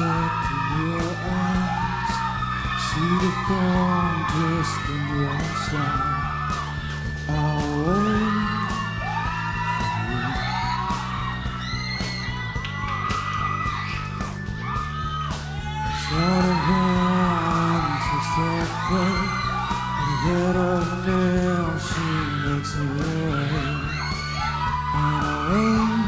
up in your eyes. See the form just on the outside. I wait you. Shot of hand, just. And that old nail she makes me wait. I wait.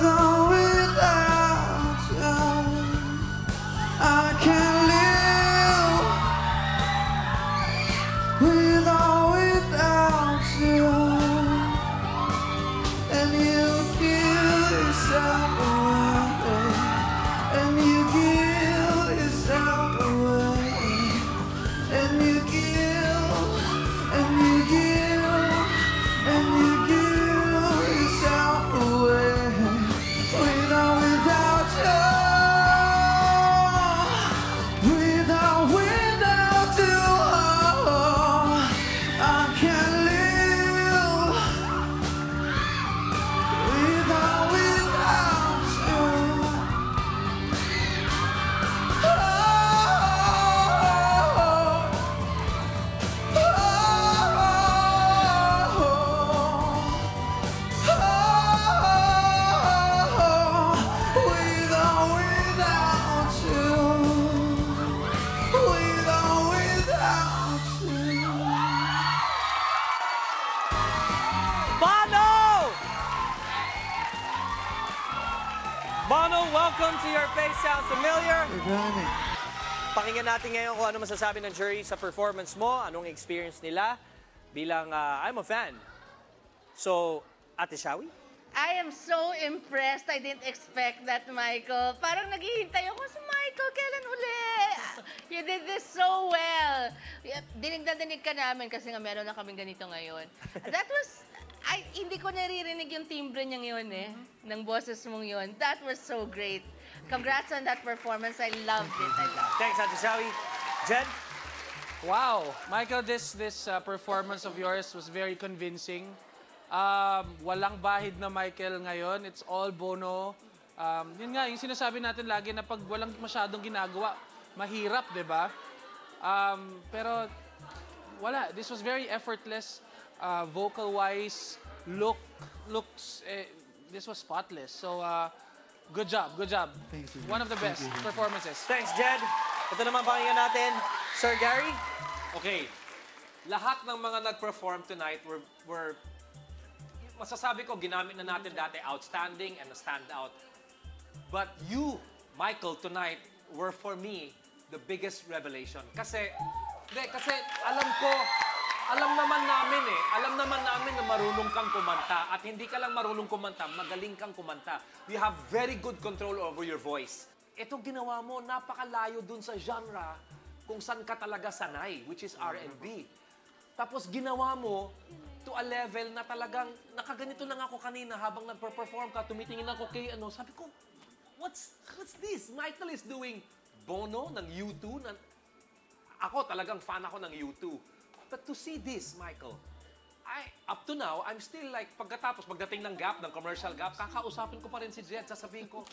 with. Bono, welcome to Your Face Sounds Familiar. Gani. Pakinggan natin ngayon kung ano masasabi ng jury sa performance mo, anong experience nila bilang ah, I'm a fan. So, Ate Shawi? I am so impressed. I didn't expect that, Michael. Parang naghihintay ako sa Michael, kailan uli? You did this so well. Dinig na dinig ka namin kasi nga meron na kaming ganito ngayon. That was, I, hindi ko naririnig yung timbre niya yun eh, ng boses mong yun. That was so great. Congrats on that performance. I loved it. I loved it. Thanks, Ate Shawi. Jen? Wow, Michael, this this uh, performance of yours was very convincing. Um, walang bahid na Michael ngayon. It's all Bono. Um, yun nga, yung sinasabi natin lagi na pag walang masyadong ginagawa, mahirap, di ba? Um, pero wala. This was very effortless, uh, vocal-wise, look, looks, eh, this was spotless. So, uh, good job, good job. Thank you. One of the best performances. Thanks, Jed. Ito naman pakinggan natin, Sir Gary. Okay. Lahat ng mga nag-perform tonight were, were masasabi ko, ginamit na natin dati outstanding and standout. But you, Michael, tonight were for me the biggest revelation. Kasi, hindi, kasi alam ko, alam naman namin eh, alam naman namin na marunong kang kumanta. At hindi ka lang marunong kumanta, magaling kang kumanta. You have very good control over your voice. Itong ginawa mo, napakalayo dun sa genre kung saan ka talaga sanay, which is R&B. Tapos ginawa mo to a level na talagang nakaganito lang ako kanina habang nagper-perform ka, tumitingin ako kay ano, sabi ko, what's what's this? Michael is doing Bono ng U2 na ako talagang fan ako ng U2. But to see this, Michael, I, up to now, I'm still like, pagkatapos, pagdating ng gap, ng commercial gap, kakausapin ko pa rin si Jed, sasabihin ko,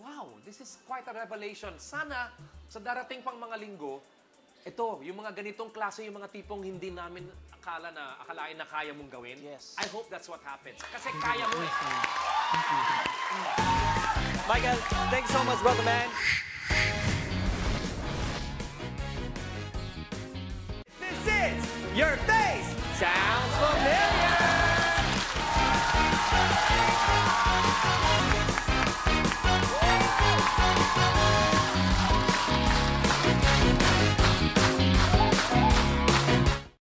wow, this is quite a revelation. Sana, sa darating pang mga linggo, ito, yung mga ganitong klase, yung mga tipong hindi namin akala na, akalain na kaya mong gawin. Yes. I hope that's what happens. Kasi kaya mo eh. Michael, thanks so much, brother man. is Your Face? Sounds familiar.